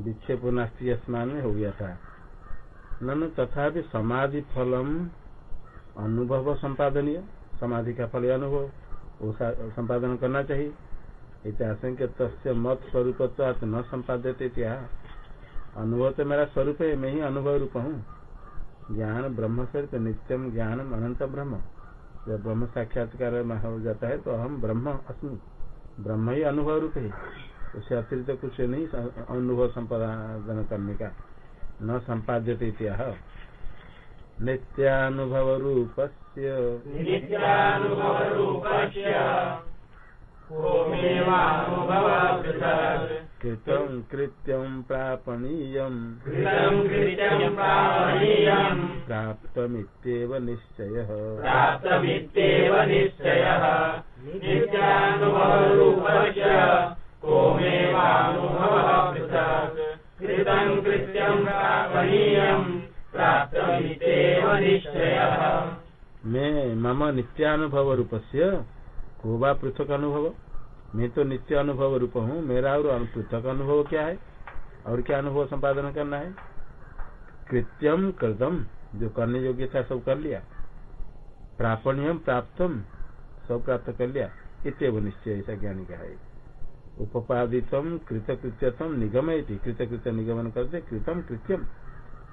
विक्षेप नास्ती स्नान में हो गया था। ननु तथा समाधि फलम अनुभव संपादनीय। समाधि का फल अनुभव? संपादन करना चाहिए। इतिहास के तस्य मत स्वरूप तो न संपादित अनुभव तो मेरा स्वरूप है, मैं ही अनुभव रूप हूँ। ज्ञान ब्रह्म स्वरूप नित्यम ज्ञान अनंत ब्रह्म। जब ब्रह्म साक्षात्कार हो जाता है तो हम ब्रह्म अस्मि। ब्रह्म ही अनुभव रूप है। उससे अतिरिक्त कुछ नहीं अनुभव संपादन करने का। न संपाद्य नित्यानुभव रूप कृतं कृत्यं प्रापणीयम्। प्राप्तमित्येव निश्चयः। प्राप्तमित्येव निश्चयः। नित्यानुभवरूपस्य। मैं मम नित्यानुभव रूप से कोबा पृथक अनुभव। मैं तो नित्य अनुभव रूप हूँ मेरा और पृथक अनुभव क्या है? और क्या अनुभव संपादन करना है? कृत्यम कृतम जो करने योग्य था सब कर लिया। प्रापणियम प्राप्तम, सब प्राप्त कर लिया। इतव निश्चय ऐसा ज्ञानी का है। उपादितम कृतकृत्यतम निगम कृतकृत्य निगमन करते कृतम कृत्यम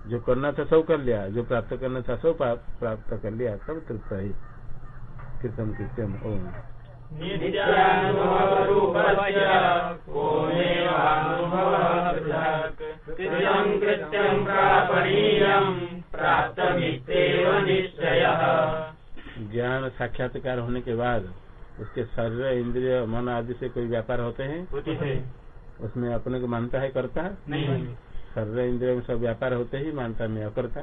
जो करना था सब कर लिया जो प्राप्त करना था सब प्राप्त कर लिया सब तृप्त है। कृतम कृत्यम ओम। ज्ञान साक्षात्कार होने के बाद उसके शरीर इंद्रिय मन आदि से कोई व्यापार होते हैं? उसमें अपने को मानता है करता है? शरीर इंद्रिय में सब व्यापार होते ही मानता मैं अकर्ता।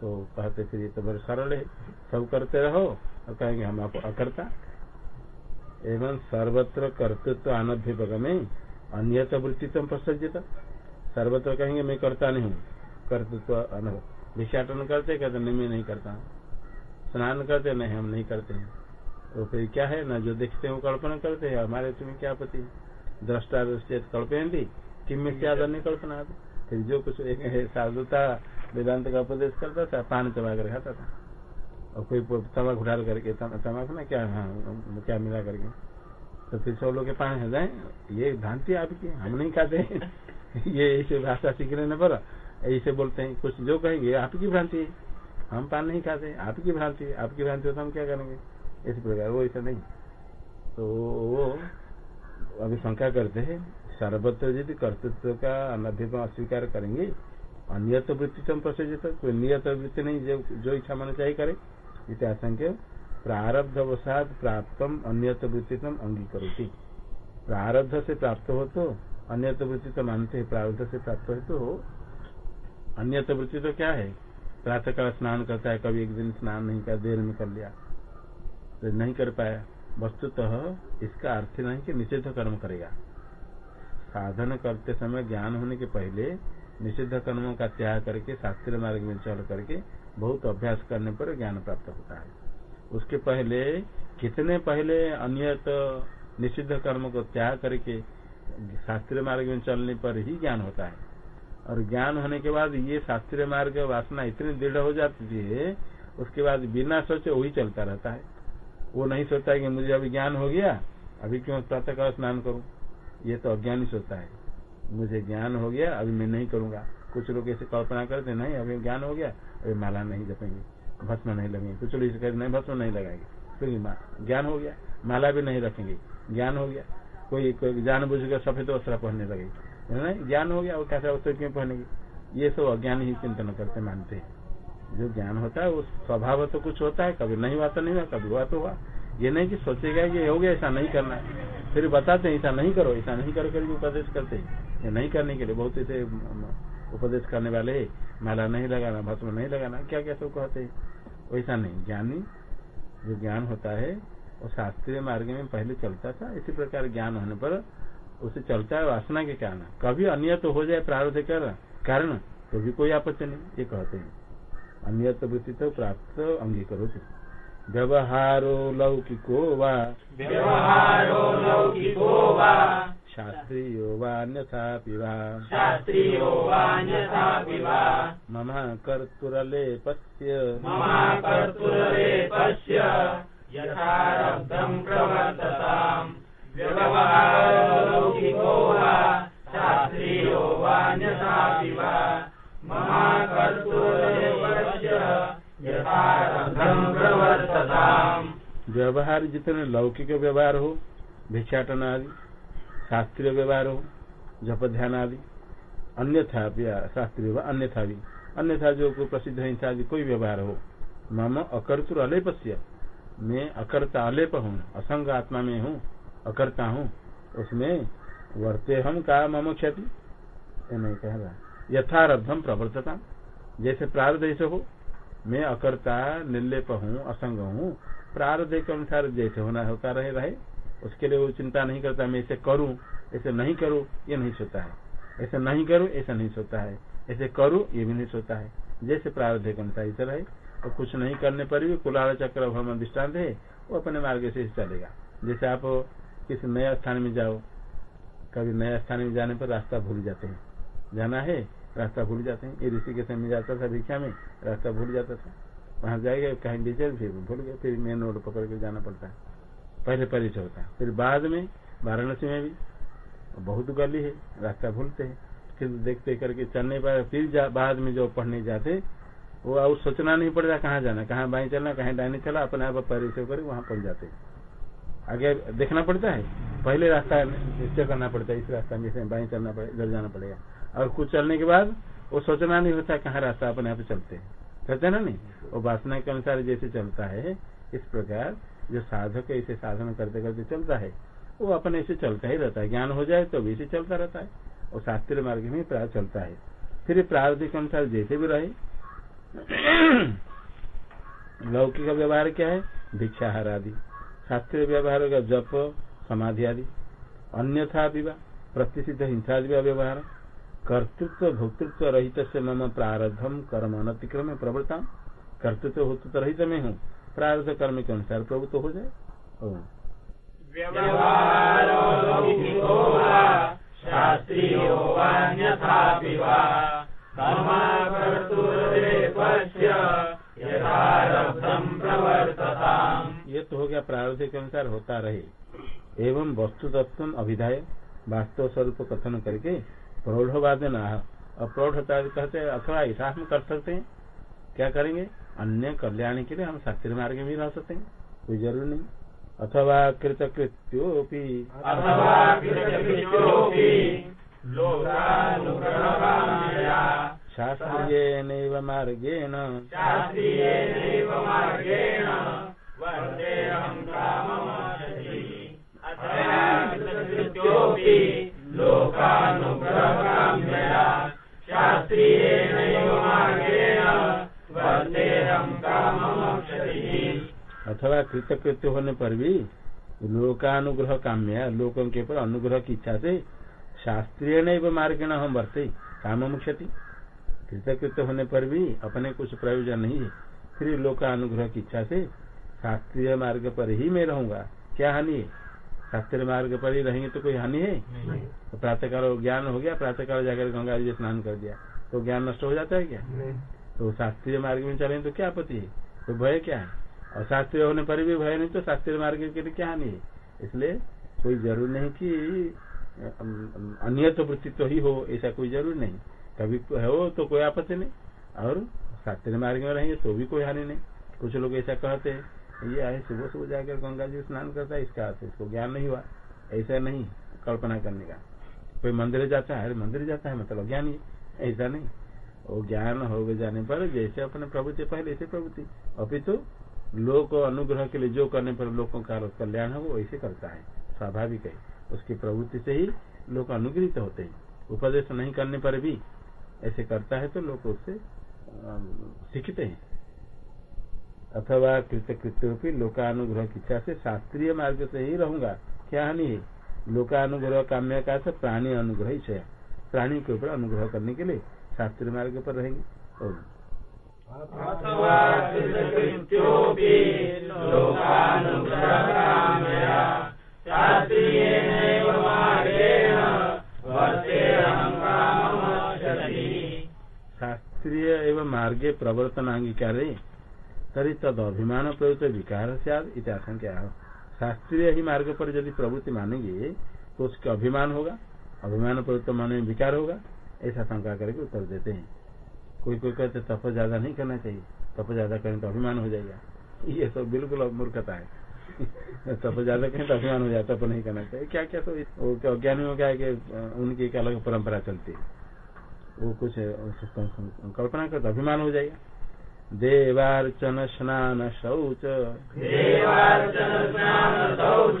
तो कहते फिर ये तो बड़े सरल है। सब करते रहो और कहेंगे हम आपको अकर्ता। एवं सर्वत्र कर्तृत्व अनभ्युपग में अन्यत वृत्तित्व प्रसजित सर्वत्र कहेंगे मैं करता नहीं हूँ। कर्तृत्व अनुभव विषाटन करते कहते नहीं मैं नहीं करता स्नान करते नहीं हम नहीं करते हैं। तो फिर क्या है ना जो देखते हैं वो कल्पना करते हैं हमारे तुम्हें क्या पति? दृष्टा दृष्टि कल्पयती किम में क्या नहीं कल्पना फिर जो कुछ एक साधुता वेदांत का उपदेश करता था पान चबा कर खाता था। और कोई तमाक उठा करके तमाक ना क्या हाँ क्या मिला करके। तो फिर सब लोग के पानी हो जाए ये भ्रांति आपकी हम नहीं खाते ये ऐसे भाषा सीख रहे पर ऐसे बोलते हैं कुछ जो कहेंगे आपकी भ्रांति है। हम पान नहीं खाते आपकी भ्रांति आपकी भ्रांति हो तो हम क्या करेंगे? इस प्रकार वो ऐसा नहीं। तो वो अभी शंका करते हैं सर्वत्र यदि कर्तृत्व का अनभिप अस्वीकार करेंगे, अनियत वृत्ति से प्रसजित कोई नियत वृत्ति नहीं जो जो इच्छा मन चाहिए करे इतिहासंख्य प्रारब्ध वसाद प्राप्त अन्यत वृत्तितम अंगीकरोती। प्रारब्ध से प्राप्त हो तो अन्यत वृत्ति तो मानते हैं, प्रारब्ध से प्राप्त हो तो अन्यत वृत्ति तो क्या है? प्रातः काल स्नान करता है, कभी एक दिन स्नान नहीं कर, देर में कर लिया। तो नहीं कर पाया। वस्तुतः इसका अर्थ नहीं कि निषिद्ध कर्म करेगा। साधन करते समय ज्ञान होने के पहले निषिद्ध कर्मों का त्याग करके, शास्त्रीय मार्ग में चल करके बहुत अभ्यास करने पर ज्ञान प्राप्त होता है। उसके पहले, कितने पहले अन्यत निषिद्ध कर्म को त्याग करके शास्त्रीय मार्ग में चलने पर ही ज्ञान होता है। और ज्ञान होने के बाद ये शास्त्रीय मार्ग वासना इतनी दृढ़ हो जाती है, उसके बाद बिना सोचे वही चलता रहता है। वो नहीं सोचता है कि मुझे अभी ज्ञान हो गया, अभी क्यों प्रातः काल स्नान करूँ? ये तो अज्ञानी सोचता है। मुझे ज्ञान हो गया, अभी मैं नहीं करूँगा। कुछ लोग ऐसे कल्पना करते नहीं, अभी ज्ञान हो गया, अभी माला नहीं जपेंगे, भस्म नहीं लगेंगे। कुछ लोग इसे नहीं, भस्म नहीं लगाएँगे। क्योंकि ज्ञान हो गया, माला भी नहीं रखेंगे। ज्ञान हो गया। कोई कोई जान बुझ कर सफ़ेद वस्त्र पहनने लगे नहीं, ज्ञान हो गया, वो कैसा वस्त्र क्यों पहनेगी? ये सब अज्ञान ही चिंतन करते, मानते हैं। जो ज्ञान होता है, वो स्वभाव तो कुछ होता है, कभी नहीं हुआ तो नहीं हुआ, कभी हुआ तो हुआ। ये नहीं कि सोचेगा ये हो गया, ऐसा नहीं करना है। फिर बताते हैं, ऐसा नहीं करो, ऐसा नहीं करो करके उपदेश करते ये नहीं करने के लिए बहुत ऐसे उपदेश करने वाले, माला नहीं लगाना, भस्म नहीं लगाना क्या क्या सब कहते हैं। वैसा नहीं, ज्ञानी, जो ज्ञान होता है, वो शास्त्रीय मार्ग में पहले चलता था, इसी प्रकार ज्ञान होने पर उसे चलता है वासना के कारण। कभी अन्य तो हो जाए प्रारब्ध कर कारण तो भी कोई आपत्ति नहीं, ये कहते हैं। अन्य वृत्ति तो प्राप्त अंगीकरो व्यवहारो लौकिको वा। व्यवहारो लौकिको वा। शास्त्रीयो वान्यथापि वा। शास्त्रीयो वान्यथापि वा। मम कर्तुरलेपस्य। मम कर्तुरलेपस्य। यथारब्धम् प्रवर्तताम्। व्यवहारलौकिको वा। शास्त्रीयो वान्यथापि वा। मम प्रवर्तताम् व्यवहार जितने लौकिक व्यवहार हो, भिक्षाटन आदि, शास्त्रीय व्यवहार हो, जप ध्यान आदि, अन्यथा शास्त्रीय अन्यथा भी, अन्यथा जो कोई प्रसिद्ध हिंसा आदि कोई व्यवहार हो, मम अकर्तुर अलेपस्य। मैं अकर्ता अलेप हूँ, असंग आत्मा में हूँ, अकर्ता हूँ, उसमें वर्ते हम का मम क्षति। नहीं कह रहा। यथारब्धम प्रवर्तता जैसे प्रार्थ हो मैं अकर्ता, निर्लेप हूँ, असंग हूँ। प्रारब्ध के अनुसार जैसे होना होता रहे रहे। उसके लिए वो चिंता नहीं करता, मैं ऐसे करूँ ऐसे नहीं करूँ, ये नहीं सोता है। ऐसे नहीं करूँ, ऐसा नहीं सोता है। ऐसे करूँ, ये भी नहीं सोता है। जैसे प्रारब्ध के अनुसार ऐसे रहे। और कुछ नहीं करने पर भी कुलाल चक्र भ्रमण दृष्टांत है, वो अपने मार्ग से चलेगा। जैसे आप किसी नया स्थान में जाओ, कभी नया स्थान में जाने पर रास्ता भूल जाते हैं। जाना है रास्ता भूल जाते हैं। ये ऋषि के समय जाता था भिक्षा में, रास्ता भूल जाता था। वहाँ जाएगा, कहीं डीजल फिर भूल गए फिर मेन रोड पकड़ के जाना पड़ता है। पहले परिचय होता है। फिर बाद में, वाराणसी में भी। बहुत गली है, रास्ता भूलते हैं। फिर देखते करके चलने पर, फिर बाद में जो पढ़ने जाते, वो अब सोचना नहीं पड़ता कहाँ जाना, कहाँ बाई चलना, कहीं डाइने चला, अपने आप परिचय कर वहाँ पहुँच जाते आगे देखना पड़ता है। पहले रास्ता निश्चय करना पड़ता है, इस रास्ता में बाई चलना पड़ेगा इधर जाना पड़ेगा। और कुछ चलने के बाद वो सोचना नहीं होता कहाँ रास्ता अपने आप चलते हैं। कहते ना नहीं? वो वासना के अनुसार जैसे चलता है, इस प्रकार जो साधक ऐसे साधन करते करते चलता है, वो अपने से चलता ही रहता है। ज्ञान हो जाए तो भी से चलता रहता है। और शास्त्रीय मार्ग में प्राय चलता है। फिर प्रारंभिक अनुसार जैसे भी रहे, लौकिक व्यवहार क्या है? भिक्षाहार आदि। शास्त्रीय व्यवहार का जप, समाधि आदि। अन्यथा विवाह प्रतिष्ठित हिंसा व्यवहार। कर्तृत्व, भोक्तृत्व रहित से मम प्रारब्धम कर्म अनतिक्रम प्रवृत्ता। कर्तृत्व, भोक्तृत्व रहित में हूँ। प्रारब्ध कर्म के अनुसार प्रभु तो हो जाए। ये तो हो गया प्रारब्ध के अनुसार होता रहे। एवं वस्तु तत्व अभिधाय वास्तव स्वरूप कथन करके प्रौढ़वाद न और प्रौढ़ता कहते हैं अथवा ऐसा हम कर सकते हैं। क्या करेंगे? अन्य कल्याण के लिए हम शास्त्रीय मार्ग में रह सकते हैं। कोई ज़रूर नहीं। अथवा कृतकृत्योपि। शास्त्रीय मार्गेण। कृतकृत्य होने पर भी लोकानुग्रह काम्य लोगों के ऊपर अनुग्रह की इच्छा से शास्त्रीय नहीं मार्ग न हम वर्ते काम मुक्षति कृतकृत्य होने पर भी अपने कुछ प्रयोजन नहीं है। फिर लोकानुग्रह की इच्छा से शास्त्रीय मार्ग पर ही मैं रहूँगा। क्या हानि है? शास्त्रीय मार्ग पर ही रहेंगे तो कोई हानि है? तो प्रातःकाल ज्ञान हो गया प्रातःकाल जाकर गंगा जी स्नान कर दिया। तो ज्ञान नष्ट हो जाता है क्या? तो शास्त्रीय मार्ग में चले तो क्या आपत्ति है? तो भय क्या है? और शास्त्रीय होने पर भी भय नहीं तो शास्त्रीय मार्ग के लिए क्या हानि है? इसलिए कोई ज़रूर नहीं कि अन्य वृत्ति तो ही हो, ऐसा कोई ज़रूर नहीं। कभी हो तो कोई आपत्ति नहीं। और शास्त्रीय मार्ग में रहेंगे तो भी कोई हानि नहीं। कुछ लोग ऐसा कहते हैं, ये आए सुबह सुबह जाकर गंगा जी स्नान करता है, इसका अर्थ इसको ज्ञान नहीं हुआ। ऐसा नहीं कल्पना करने का। कोई मंदिर जाता है, अरे मंदिर जाता है मतलब ज्ञान ही ऐसा नहीं। वो ज्ञान हो जाने पर जैसे अपने प्रभुति पहले ऐसे प्रभुति अभी तो लोग अनुग्रह के लिए जो करने पर लोगों का कल्याण है, वो ऐसे करता है। स्वाभाविक है। उसकी प्रवृत्ति से ही लोग अनुग्रहित होते हैं। उपदेश नहीं करने पर भी ऐसे करता है तो लोग उससे सीखते हैं। अथवा कृतकृत्योपि लोकानुग्रह की इच्छा से शास्त्रीय मार्ग से ही रहूँगा। क्या हानि है? लोकानुग्रह काम्य का प्राणी अनुग्रह प्राणी के ऊपर अनुग्रह करने के लिए शास्त्रीय मार्ग पर रहेंगे। शास्त्रीय एवं मार्गे प्रवर्तनांगीकार तरी तद अभिमान प्रवृत्त विकार सद आशंका। शास्त्रीय ही मार्ग पर यदि प्रवृत्ति मानेंगे तो उसका अभिमान होगा, अभिमान प्रवृत्त मन में विकार होगा, ऐसा शंका करके उत्तर देते हैं। कोई कोई कहते तप ज़्यादा नहीं करना चाहिए। तप ज़्यादा करें तो अभिमान हो जाएगा। ये सब बिल्कुल मूर्खता है। तप ज़्यादा करें तो अभिमान हो जाता तप नहीं करना चाहिए। क्या क्या तो अज्ञानियों का है कि उनकी एक अलग परंपरा चलती है। वो कुछ कल्पना करते अभिमान हो जाएगा। देवार्चन स्नान शौच। देवार्चन स्नान शौच।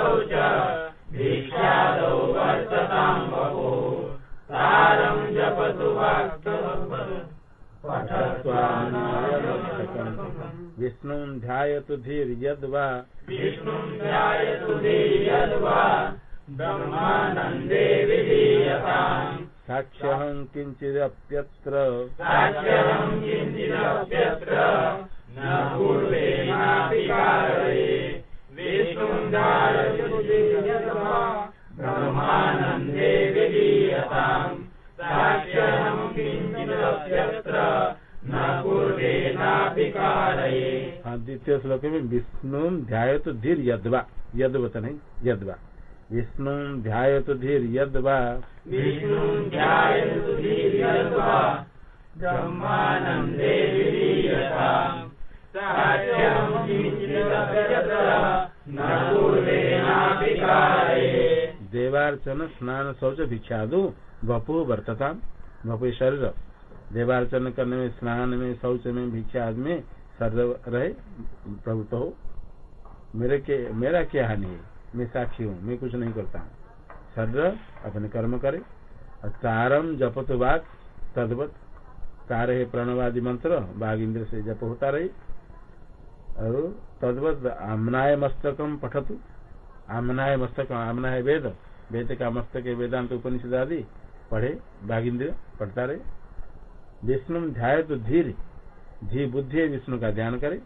न पूर्वेणापि कारये। विष्णुं ध्यायतु धीर्यद्वा। ब्रह्मानन्दे विधीयताम्। साक्ष्यहं किञ्चिदप्यत्र। हाँ द्वितीय श्लोक में विष्णु ध्याय तो धीर यदवा। यदवत नहीं यदवा। विष्णु ध्याय तो धीर यदवा। देवार्चन स्नान शौच भिक्षादु वपु वर्तता वपु शरीर देवार्चन करने में, स्नान में, शौच में, भिक्षा आदि में शरीर रहे प्रभुत्व हो। मेरे के, मेरा क्या हानि है? मैं साक्षी हूँ, मैं कुछ नहीं करता। हूँ शरीर अपने कर्म करे। तारम जपत वाक तदवत। तार है प्रणवादि मंत्र बाघ इंद्र से जप होता रहे। और तदवत आमनाय मस्तकम पठतु। आमनाय मस्तक आमना है वेद। वेद का मस्तक, वेदांत उपनिषद आदि पढ़े बाघ इंद्र पढ़ता रहे। विष्णु ध्याय तो धीर। धी बुद्धि विष्णु का ध्यान करे।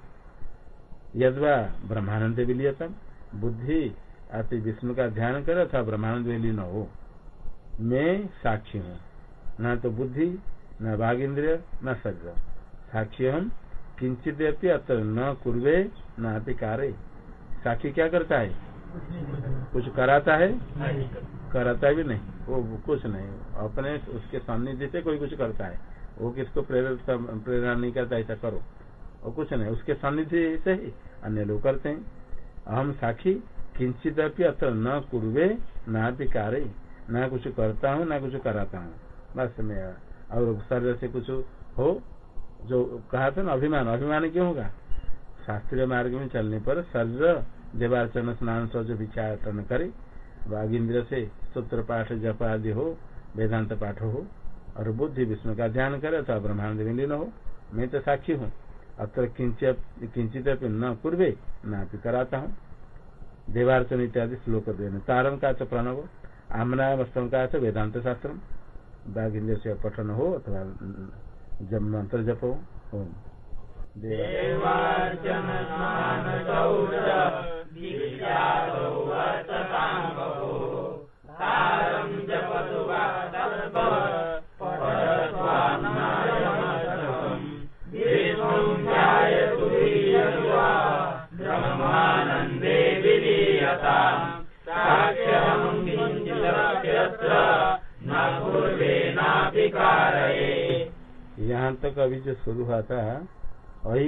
यदवा ब्रह्मानंद विलियतम बुद्धि अति विष्णु का ध्यान करे अथवा ब्रह्मानंद विलीन हो। मैं साक्षी हूँ। न तो बुद्धि न बाघ इंद्रिय न शरीर साक्षी हम किंचित अत्र न कुर्वे न आते कार्य साक्षी क्या करता है? कुछ कराता है? कराता भी नहीं। वो कुछ नहीं। अपने उसके सामने से कोई कुछ करता है। वो किसको प्रेरित प्रेरणा नहीं करता, ऐसा करो। और कुछ नहीं, उसके सानिध्य से ही अन्य लोग करते हैं। अहम साखी, किंचित अत्र न कुर्वे, न कार्य न कुछ करता हूँ, न कुछ कराता हूँ। बस मैं और शरीर से कुछ हो, जो कहा था ना, अभिमान। अभिमान क्यों होगा? शास्त्रीय मार्ग में चलने पर शरीर देवार्चन, स्नान सौच भिक्षाटन करे। बाघ इंद्र से सूत्र पाठ जप आदि हो, वेदांत पाठ हो। और बुद्धि विष्णु का ध्यान करे अथवा ब्रह्मांड विलीन हो। मैं तो साक्षी हूँ। अत्र किंचित न पूर्वे न कराता हूँ। देवार्चन इत्यादि श्लोक देने। तारम का प्रणव। आमना वस्तम का वेदांत शास्त्र। बाघिंद्र से पठन हो अथवा जब मंत्र जप। हो देवार्चन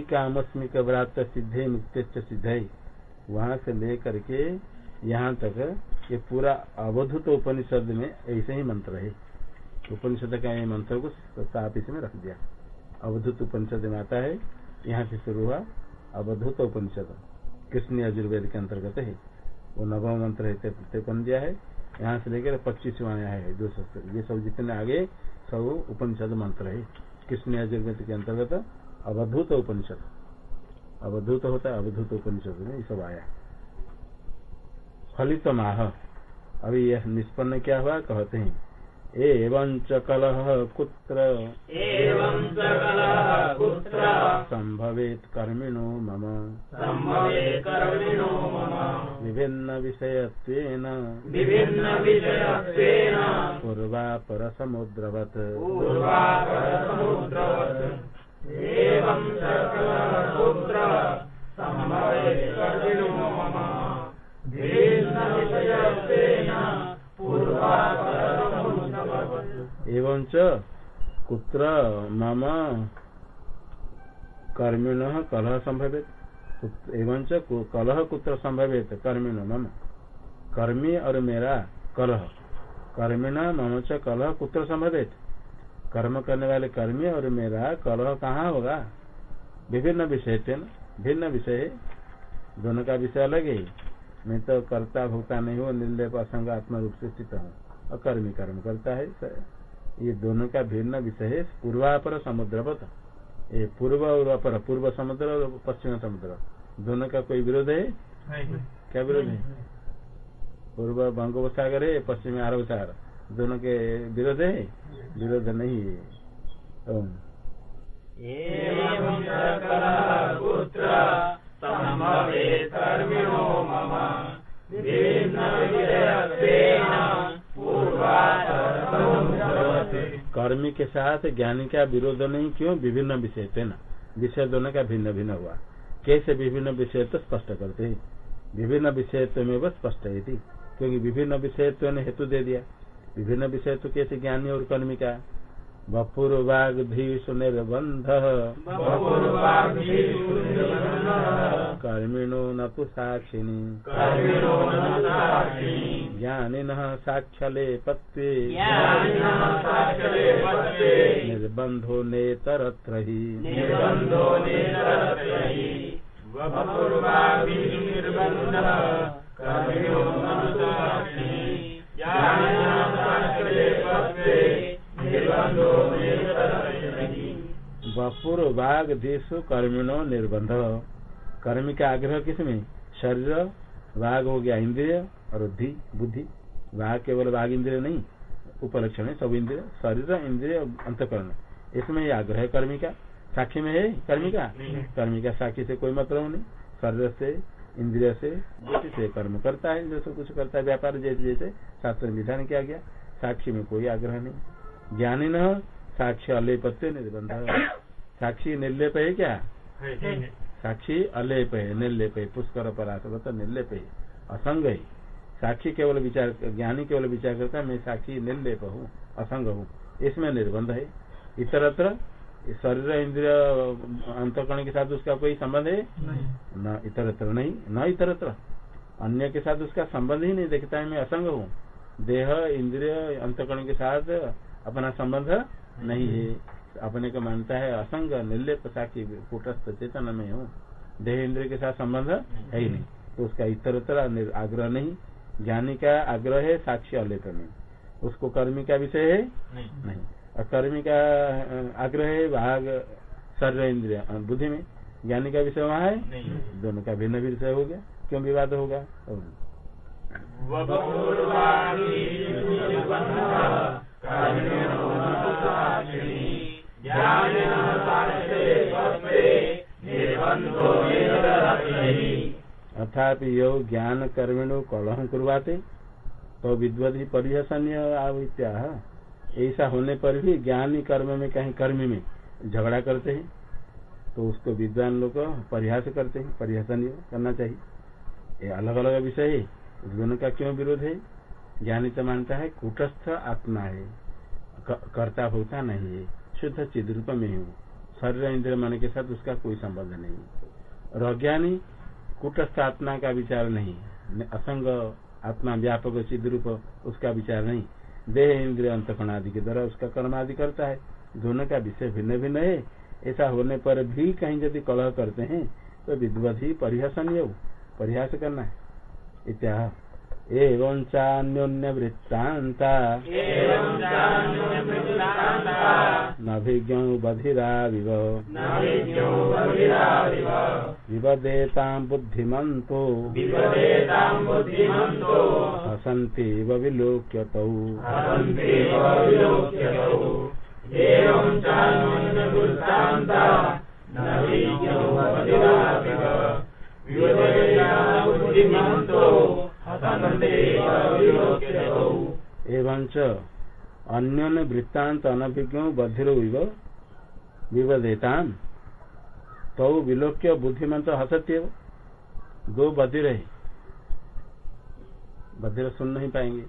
कामस्मिक व्रात सिद्धे मुक्त सिद्धे वहाँ से लेकर के यहाँ तक ये पूरा अवधुत उपनिषद में ऐसे ही मंत्र है। उपनिषद का ये मंत्र को साफ़ इसमें रख दिया। अवधुत उपनिषद में आता है, यहाँ से शुरू हुआ अवधुत उपनिषद। कृष्ण यजुर्वेद के अंतर्गत है। वो नवम मंत्र है तिरपन दिया है। यहाँ से लेकर पच्चीस आया है, दो सौ ये सब जितने आगे सब उपनिषद मंत्र है। कृष्ण यजुर्वेद के अंतर्गत अवधूत उपनिषद। अवधूत होता है अवधूत उपनिषद में ये सब आया। फलित माह अभी यह निष्पन्न क्या हुआ? कहते हैं एवं च कलह कुत्र एवं च कुत्र सम्भवेत् कर्मिणो मम। कर्मिणो मम। विभिन्न विषयत्वेन। विभिन्नविषयत्वेन पूर्वापरसमुद्रवत् पूर्वापरसमुद्रवत्। पूर्वापरसमुद्रवत्। एवं च कुत्र मम कर्मिण कलह संभवित एवं च कलह कुत्र संभवित कर्मिण मम कर्मी और मेरा कलह कर्मिण मम च कलह कुत्र संभवित कर्म करने वाले कर्मी और मेरा कलह कहाँ होगा? विभिन्न विषय थे न? भिन्न विषय है। दोनों का विषय अलग है। मैं तो कर्ता भोक्ता नहीं हूँ निर्लय असंग आत्मा रूप से स्थित हूँ। और कर्मी कर्म करता है ये दोनों का भिन्न विषय है। पूर्वापर समुद्र समुद्रवत ये पूर्व और अपर पूर्व समुद्र और पश्चिम समुद्र। दोनों का कोई विरोध है? क्या विरोध है? पूर्व बंगोपसागर है पश्चिम अरब सागर दोनों के विरोध है? विरोध नहीं है। कर्मी के साथ ज्ञानी का विरोध नहीं क्यों? विभिन्न विषय थे ना। विषय दोनों का भिन्न भिन्न हुआ। कैसे विभिन्न विषय तो स्पष्ट करते हैं। विभिन्न विषयत्व में वो स्पष्ट है थी क्योंकि विभिन्न विषयत्व ने हेतु दे दिया। विभिन्न विषय तो कैसे ज्ञानी और कर्मी का बपुर्वाग धीषु निर्बंध बहुर्वाग्भिषु निर्बन्धः कर्मिणो न तु साक्षिणी कर्मिणो न साक्षले पत्वे निर्बंधो नेतरत्र ही बपुर वाग देशु कर्मिणो निर्बंध। कर्मी का आग्रह किसमें? शरीर वाग हो गया इंद्रिय और बुद्धि। बुद्धि वाग केवल वाग इंद्रिय नहीं उपलक्षण है सब इंद्रिय। शरीर इंद्रिय अंतकरण। इसमें ही आग्रह है कर्मी का। साक्षी में है? कर्मी का? कर्मी का साक्षी से कोई मतलब नहीं। शरीर से इंद्रिय से बुद्धि से कर्म करता है जैसे कुछ करता है। व्यापार जैसे जैसे शास्त्र विधान किया गया। साक्षी में कोई आग्रह नहीं। ज्ञानी न साक्षी अलेपत्य निर्बंध। साक्षी निर्लेप है क्या? साक्षी अलेप है निर्लेप है पुष्कर पराशवत निर्लेप है असंग है। साक्षी केवल विचार ज्ञानी केवल विचार करता है मैं साक्षी निर्लेप हूँ असंग हूँ। इसमें निर्बंध है। इतरत्र शरीर इंद्रिय अंतकरण के साथ उसका कोई संबंध है? न इतरत्र नहीं न इतरत्र। अन्य के साथ उसका संबंध ही नहीं देखता है मैं असंग हूँ। देह इंद्रिय अंतकरण के साथ अपना संबंध नहीं है। अपने को मानता है असंग निर्लेप साक्षी कूटस्थ चेतन में हूँ। देह इंद्रिय के साथ संबंध है ही नहीं। तो उसका इतर निर- आग्रह नहीं। ज्ञानी का आग्रह है साक्षी अलेप में उसको कर्मी का विषय है? नहीं। नहीं। और कर्मी का आग्रह है भाग सर्व इंद्रिय बुद्धि में। ज्ञानी का विषय वहाँ है? दोनों का भिन्न विषय हो गया। क्यों विवाद होगा? और अथापि यो ज्ञान कर्मिणो कलह कुरवाते तो विद्वती परिहसनीय आवित्या ऐसा होने पर भी ज्ञानी कर्म में कहीं कर्मी में झगड़ा करते हैं तो उसको विद्वान लोग परिहास करते हैं, परिहसनीय करना चाहिए। ये अलग अलग विषय है दोनों का क्यों विरोध है? ज्ञानी तो मानता है, कुटस्थ आत्मा है कर्ता भोक्ता नहीं है। शुद्ध चिद रूप में हूँ। शरीर इंद्र मन के साथ उसका कोई संबंध नहीं और अज्ञानी कूटस्थ आत्मा का विचार नहीं असंग आत्मा व्यापक सिद्ध रूप उसका विचार नहीं देह, इंद्रिय अंतकण आदि के द्वारा उसका कर्म आदि करता है। दोनों का विषय भिन्न भिन्न है। ऐसा होने पर भी कहीं यदि कलह करते हैं तो विद्वत ही परिहासनीय हो। परिहास करना है। इत्या एवं चान्योन्य वृत्तांता एवं चान्योन्यवृत्तान्ता नभिज्ञ बधिरा विव न विद्यो बधिराविव विवदेताम् बुद्धिमन्तो। हसन्तीव विलोक्यतौ। हसन्तेव एवं च अन्योन्य वृत्तांत अनभिज्ञ बधिरो विव विवदेताम तो विलोक्य बुद्धिमंत हसत्यव। दो बधिर है। बधिर सुन नहीं पाएँगे।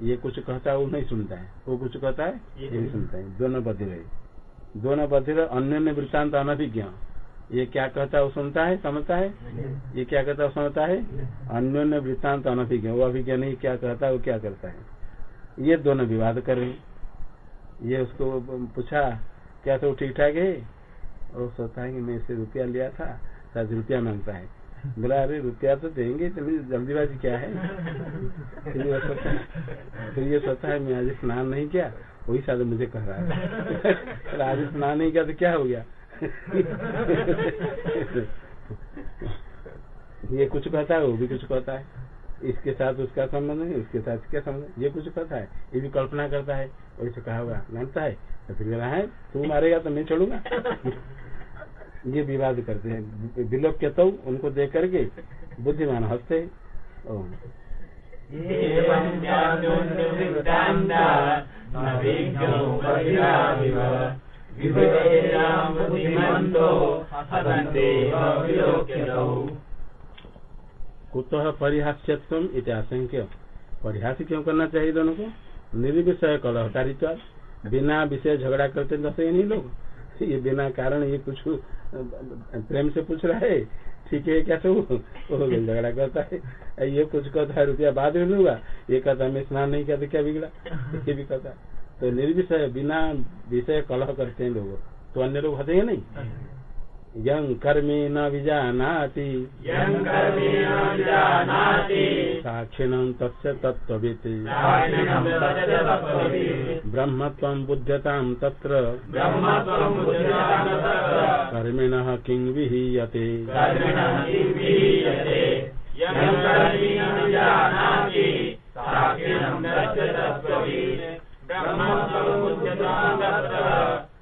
ये कुछ कहता है वो नहीं सुनता है। वो कुछ कहता है ये नहीं सुनता। है। दोनों बधिर है। दोनों बधिर अन्योन्य वृत्तांत अनभिज्ञ ये क्या कहता है वो सुनता है समझता है? ये क्या कहता है वो समझता है? अन्योन्य वृत्तांत अनभिज्ञ वो अभिज्ञ नहीं क्या कहता है वो क्या करता है? ये दोनों विवाद कर रहे। ये उसको पूछा, क्या तो ठीक ठाक है? और सोचता है कि मैं इससे रुपया लिया था, शायद रुपया माँगता है। बोला, अरे, रुपया तो देंगे तुम्हें जल्दीबाजी क्या है? फिर ये सोचता है, फिर ये सोचता है, मैं आज स्नान नहीं किया, वही शायद मुझे कह रहा है। आज स्नान नहीं किया तो क्या हो गया? ये कुछ कहता है, वो भी कुछ कहता है। इसके साथ उसका संबंध नहीं उसके साथ क्या संबंध ये कुछ कहता है, ये भी कल्पना करता है वैसे कहा होगा मानता है। तो फिर कह है, तू मारेगा तो मैं छोड़ूँगा ये विवाद करते हैं। विलोक के तो उनको देख करके बुद्धिमान हँसते एवं चान्वन्यवृत्तान्ता न विज्ञो वदिरापिव विपदेताम् बुद्धिमन्तो हसन्तेव विलोक्यतौ कुतः परिहास्यत्व इति आशंक्य। परिहास क्यों करना चाहिए दोनों को? निर्विषय कलहकारित्व बिना विषय झगड़ा करते दसे नहीं लोग। ये बिना कारण ये कुछ, प्रेम से पूछ रहा है। ठीक है, क्या सब? झगड़ा करता है। ये कुछ कहता है, रुपया बाद में लूँगा। ये कहता मैं स्नान नहीं किया तो क्या बिगड़ा? ये भी कहता है। तो निर्विषय, बिना विषय कलह करते हैं लोग। तो अन्य लोग हंसेंगे नहीं? यं कर्मी न विजानाति। साक्षिणं तस्य तत्त्ववित्। ब्रह्मत्वं बुध्यतां तत्र। ब्रह्मत्वं बुद्धिमान् तत्र। कर्मिणः किं विहीयते।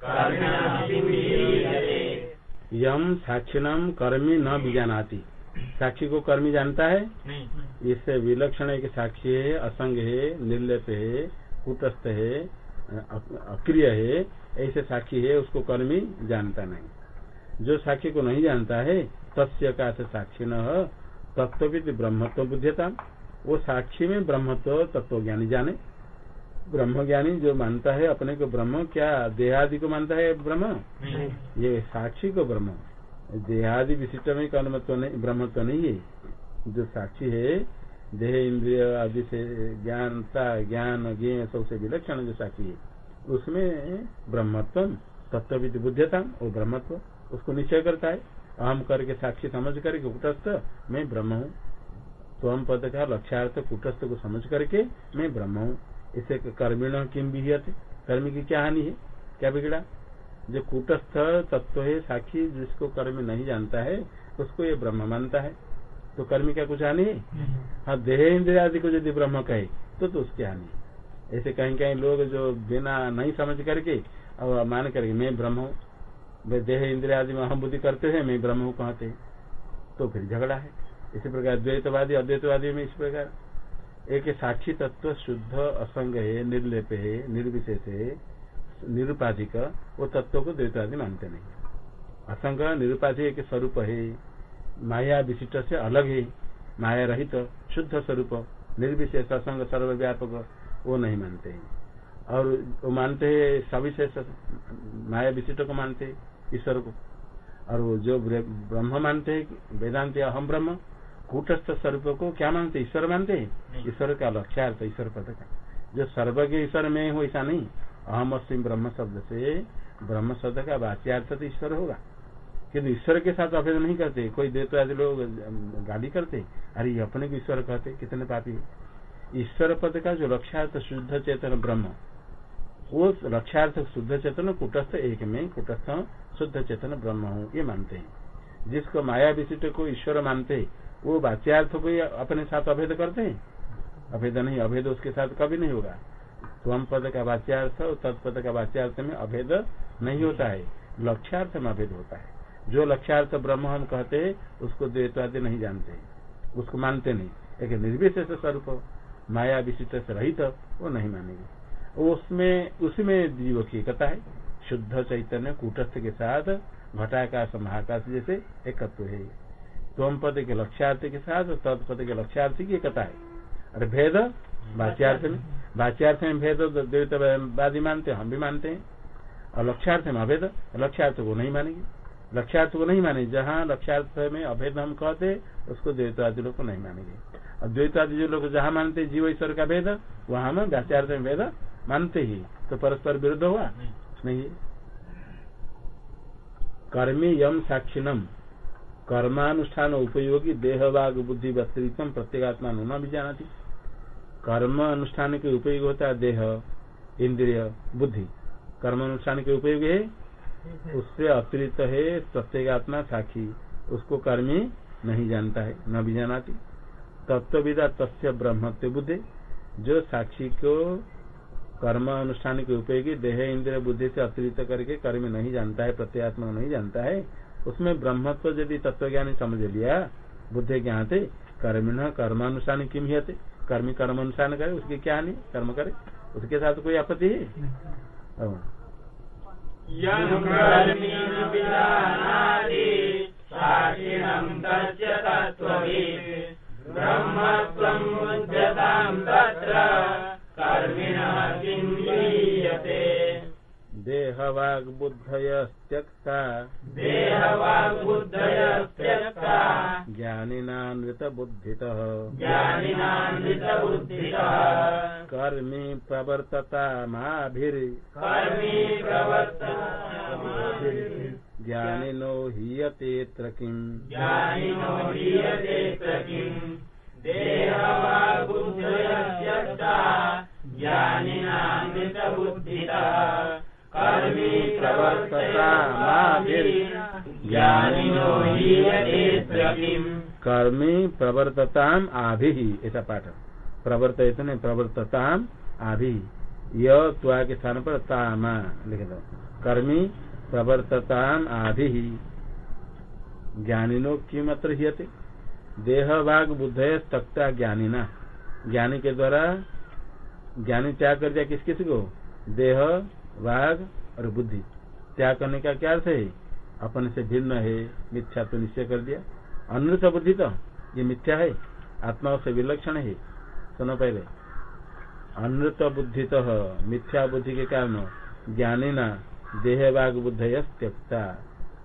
कर्मिणः यम साक्षिणम कर्मी न विजानाति। साक्षी को कर्मी जानता है? इससे विलक्षण है कि साक्षी है असंग है निर्लप है कुटस्थ है अक्रिय है ऐसे साक्षी है उसको कर्मी जानता नहीं। जो साक्षी को नहीं जानता है तस्य का साक्षी न तत्वित ब्रह्मत्व बुद्धिता वो साक्षी में ब्रह्मत्व तत्व ज्ञानी जाने। ब्रह्म ज्ञानी जो मानता है अपने को ब्रह्म क्या देहादि को मानता है ब्रह्म? ये साक्षी को ब्रह्म। देहादि विशिष्ट में कर्म तो नहीं ब्रह्म तो नहीं है। जो साक्षी है देह इंद्रिय आदि से ज्ञानता ज्ञान ज्ञ सबसे विलक्षण जो साक्षी है उसमें ब्रह्मत्व तत्विद बुद्धता वो ब्रह्मत्व उसको निश्चय करता है। अहम करके साक्षी समझ करके कुटस्थ मैं ब्रह्म हूँ। तो हम पद का लक्ष्यार्थ कुटस्थ को समझ करके मैं ब्रह्म हूँ। इसे कर्मिण किम विहियत कर्मी की क्या हानि है? क्या बिगड़ा? जो कूटस्थ तत्व है साक्षी जिसको कर्म नहीं जानता है उसको ये ब्रह्म मानता है। तो कर्मी का कुछ हानि है? हाँ देह इंद्रिय आदि को यदि ब्रह्म कहे तो, तो उसकी हानि है। ऐसे कहीं कहीं लोग जो बिना नहीं समझ करके और मान करके मैं ब्रह्म हूँ वे देह इंद्रिय आदि में हम बुद्धि करते हैं मैं ब्रह्म हूँ कहते हैं। तो फिर झगड़ा है। इसी प्रकार द्वैतवादी अद्वैतवादी में इस प्रकार। एक साक्षी तत्व शुद्ध असंग है निर्लेप है निर्विशेष है निरुपाधिक वो तत्व को द्वैतवादी मानते नहीं। असंग निरुपाधिक एक स्वरूप है माया विशिष्ट से अलग है माया रहित तो, शुद्ध स्वरूप निर्विशेष असंग सर्वव्यापक वो नहीं मानते। हैं और वो मानते हैं सविशेष माया विशिष्ट को मानते ईश्वर को। और वो जो ब्रह्म मानते हैं वेदांत अहम ब्रह्म कूटस्थ स्वरूप को क्या मानते ईश्वर मानते ईश्वर का लक्ष्यार्थ ईश्वर पद का। जो सर्वज्ञ ईश्वर में हो ऐसा नहीं। अहम अस्म ब्रह्म शब्द से ब्रह्म शब्द का वाच्यार्थ तो ईश्वर होगा। किन्तु ईश्वर के साथ अभेद नहीं करते। कोई देवतादि लोग गाली करते। अरे ये अपने को ईश्वर कहते। कितने पापी ईश्वर पद का जो लक्ष्यार्थ शुद्ध चेतन ब्रह्म वो लक्ष्यार्थ शुद्ध चेतन कुटस्थ एक में कुटस्थ शुद्ध चेतन ब्रह्म हो ये मानते हैं। जिसको माया विशिष्ट को ईश्वर मानते वो वाच्यार्थ को अपने साथ अभेद करते हैं। अभेद नहीं, अभेद उसके साथ कभी नहीं होगा। स्वम पद का वाच्यार्थ और तत्पद का वाच्यार्थ में अभेद नहीं होता है। लक्ष्यार्थ में अभेद होता है। जो लक्ष्यार्थ ब्रह्म हम कहते हैं, उसको द्वैतवादी नहीं जानते। उसको मानते नहीं। एक निर्विशेष स्वरूप, माया विशिष्ट से रहित वो नहीं मानेंगे। उसमें उसमें जीव की एकता है। शुद्ध चैतन्य कूटस्थ के साथ, घटाकाश, महाकाश जैसे एकत्व है। तोम पद के लक्ष्यार्थ के साथ तत्पद के लक्ष्यार्थ की एकता है। और भेद वाच्यार्थ में वाच्यार्थ में भेद द्वैतवादी मानते हम भी मानते हैं। और लक्ष्यार्थ में अभेद लक्ष्यार्थ को नहीं मानेंगे। लक्ष्यार्थ को नहीं माने जहाँ लक्ष्यार्थ में अभेद हम कहते उसको द्वैतवादी लोग को नहीं मानेंगे। और द्वैतवादी जो लोग जहाँ मानते जीव ईश्वर का भेद वहाँ हम व्याचार्थ में भेद मानते ही। तो परस्पर विरुद्ध हुआ? नहीं। कर्मी यम साक्षिणम। कर्मानुष्ठान उपयोगी देह देहवाग बुद्धि व्यतिरिक्तम प्रत्येगात्मा न भी जाना थी कर्म अनुष्ठान के उपयोग होता है देह, इंद्रिय, बुद्धि। कर्म अनुष्ठान के उपयोग है? उससे अतिरिक्त है प्रत्येगात्मा साक्षी उसको कर्मी नहीं जानता है, न भी जानाती। तत्विदा तस्य ब्रह्मत्व बुद्धि। जो साक्षी को कर्म अनुष्ठान के उपयोगी, देह, इंद्रिय, बुद्धि से अतिरिक्त करके कर्म नहीं जानता है प्रत्यात्मा नहीं जानता है उसमें ब्रह्मत्व यदि तत्व ज्ञानी समझ लिया, बुद्धि ज्ञान थे कर्मिण कर्मानुष्ठान किम ही कर्मी कर्म अनुष्ठान करे, उसके क्या नहीं कर्म करे। उसके साथ कोई आपत्ति है? देहवाग्बुद्धयस्त्यक्ता। देहवाग्बुद्धयस्त्यक्ता। ज्ञानिनानृतबुद्धितः ज्ञानिनान्वितबुद्धितः। कर्मी प्रवर्तता माभिर् कर्मी प्रवर्त ज्ञानिनो हीयतेऽत्र किम् ज्ञानिनो हीयते किम् देहवाग्बुद्धयस्त्यक्ता। ज्ञानिनान्वितबुद्धितः। कर्मी प्रवर्तता ज्ञानिनो हीयते कर्मी प्रवर्तताम आभि ऐसा पाठ। प्रवर्त इतने प्रवर्तताम आभि। य त्वा के स्थान पर तामा लिख दो कर्मी प्रवर्तताम आभि। ज्ञानिनो किमत्र हियते? देह वाग बुद्ध तख्ता ज्ञानिना। ज्ञानी के द्वारा ज्ञानी त्याग कर दिया किस किस को? देह वाग और बुद्धि। त्याग करने का क्या अर्थ है? अपने से भिन्न है मिथ्या तो निश्चय कर दिया। अनृत बुद्धि तो ये मिथ्या है। आत्मा से विलक्षण है। सुनो पहले। अनृत बुद्धि तो मिथ्या बुद्धि के कारण ज्ञानी ना देह वाग बुद्ध त्यक्ता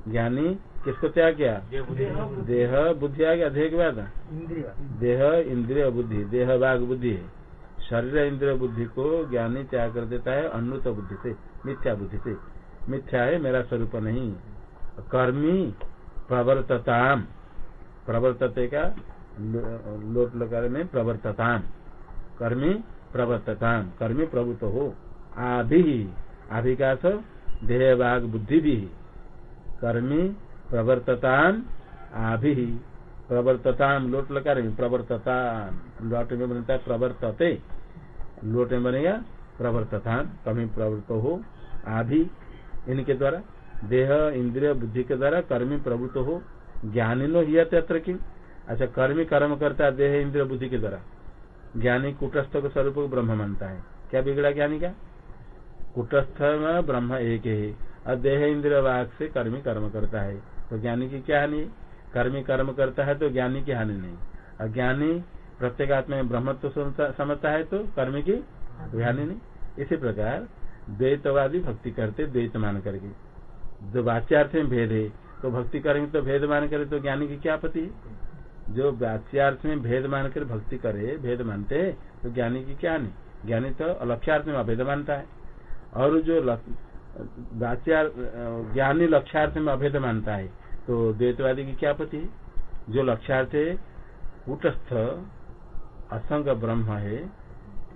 ज्ञानी किसको त्याग किया? देह बुद्धि। आ गया देह के बाद? देह इंद्रिय बुद्धि देह वाग बुद्धि है। शरीर इंद्रिय बुद्धि को ज्ञानी त्याग कर देता है, अनृत बुद्धि से, मिथ्या बुद्धि से। मिथ्या है, मेरा स्वरूप नहीं। कर्मी प्रवर्तताम। प्रवर्तते का लोट लकार में प्रवर्तताम। कर्मी प्रवर्तताम। कर्मी प्रभुत हो। आभि। आभि का देह बाग बुद्धि भी। कर्मी प्रवर्तताम। आभि। प्रवर्तताम लोट लकार में प्रवर्तताम। लोट में बनता है, प्रवर्तते। लोट में बनेगा प्रवर्तताम कमी प्रवृत्त हो आभि इनके द्वारा, देह, इंद्रिय, बुद्धि के द्वारा कर्मी प्रभुत्व हो, ज्ञानी नो ही अत्र की? अच्छा कर्मी कर्म करता है, देह, इंद्रिय, बुद्धि के द्वारा। ज्ञानी कुटस्थ के स्वरूप को ब्रह्म मानता है। क्या बिगड़ा ज्ञानी का? कुटस्थ में ब्रह्म एक है और देह, इंद्रिय, वाक से कर्मी कर्म करता है। तो ज्ञानी की क्या हानि कर्मी कर्म करता है तो ज्ञानी की हानि नहीं। और ज्ञानी प्रत्येगात्मा में ब्रह्मत्व समझता है तो कर्म की हानि नहीं। इसी प्रकार द्वैतवादी भक्ति करते द्वैत मान करके। जो वाच्यार्थ में भेद है तो भक्ति करेंगे तो भेद मान करे तो ज्ञानी की क्या आपत्ति है? जो वाच्यार्थ में भेद मान कर, भक्ति करे, भेद मानते है तो ज्ञानी की क्या नहीं। ज्ञानी तो लक्ष्यार्थ में अभेद मानता है। और जो ज्ञानी लक्ष्यार्थ में अभेद मानता है तो द्वैतवादी की क्या आपत्ति है? जो लक्ष्यार्थ है, कूटस्थ असंग ब्रह्म है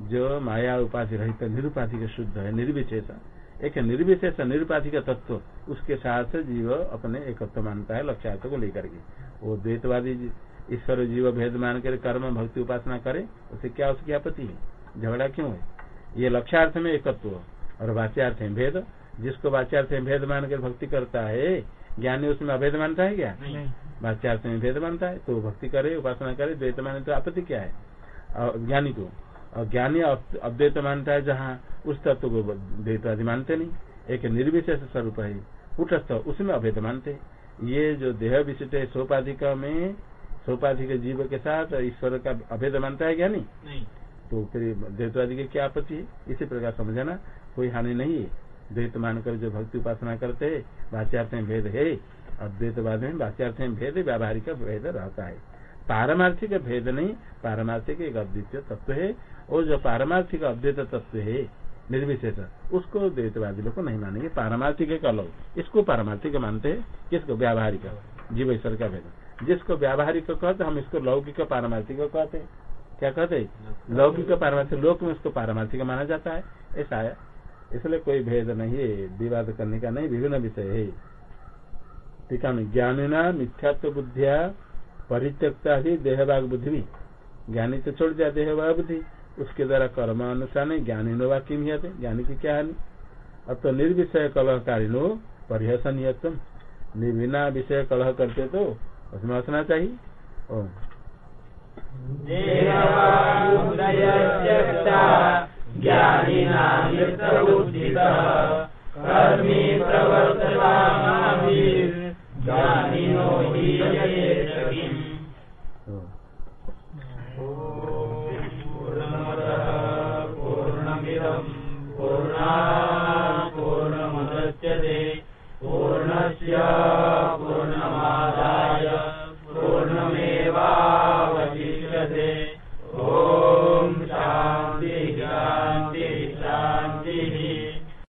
जो माया उपाधि रहित निरुपाधि के शुद्ध है निर्विशेष। एक निर्विशेष निरुपाधिक तत्व उसके साथ जीव अपने एकत्व मानता है लक्ष्यार्थ को लेकर के। वो द्वैतवादी ईश्वर जीव भेद मान कर कर्म भक्ति उपासना करे उसे क्या उसकी आपत्ति है? झगड़ा क्यों है? ये लक्ष्यार्थ में एकत्व और वाच्यार्थ में भेद। जिसको वाच्यार्थ में भेद मान कर भक्ति करता है ज्ञानी उसमें अभेद मानता है क्या? वाच्यार्थ में भेद मानता है तो भक्ति करे उपासना करे द्वैत माने तो आपत्ति क्या है? ज्ञानी को और ज्ञानी अद्वैत मानता है जहाँ उस तत्व को द्वैतवादी मानते नहीं। एक निर्विशेष स्वरूप है। उठस्थ उसमें अभेद मानते। ये जो देह विशिष्ट है सोपाधिक में सोपाधिक जीव के साथ ईश्वर का अभेद मानता है ज्ञानी? तो फिर द्वैतवादी की क्या आपत्ति है? इसी प्रकार समझाना कोई हानि नहीं है। द्वैत मानकर जो भक्ति उपासना करते है वाच्यार्थ में भेद है। अद्वैतवाद में वाच्यार्थ में भेद व्यावहारिक भेद रहता है। पारमार्थिक भेद नहीं, पारमार्थिक एक अद्वितीय तत्व है, और जो पारमार्थिक अद्वैत तत्व है, निर्विशेष, उसको द्वैतवादी लोग नहीं मानेंगे। पारमार्थिक एक अलग इसको पारमार्थिक मानते हैं, किसको? व्यावहारिक, जीव ईश्वर का भेद। जिसको व्यावहारिक कहते हम इसको लौकिक पारमार्थिक कहते हैं। क्या कहते हैं? लौकिक पारमार्थिक, लोक में उसको पारमार्थिक माना जाता है। ऐसा है। इसलिए कोई भेद नहीं है, विवाद करने का नहीं, विभिन्न विषय है। टीका में मिथ्यात्व बुद्धिया परित्यक्ता ही देहभाग बुद्धि भी ज्ञानी तो छोड़ दिया देहभाग बुद्धि। उसके द्वारा कर्मानुसार ज्ञानी नो वाक्य ज्ञानी की क्या हानि? अब तो निर्विषय कलहकारी परिहसन निर्विना विषय कलह करते तो उसमें हंसना चाहिए। ओम। ज्ञानी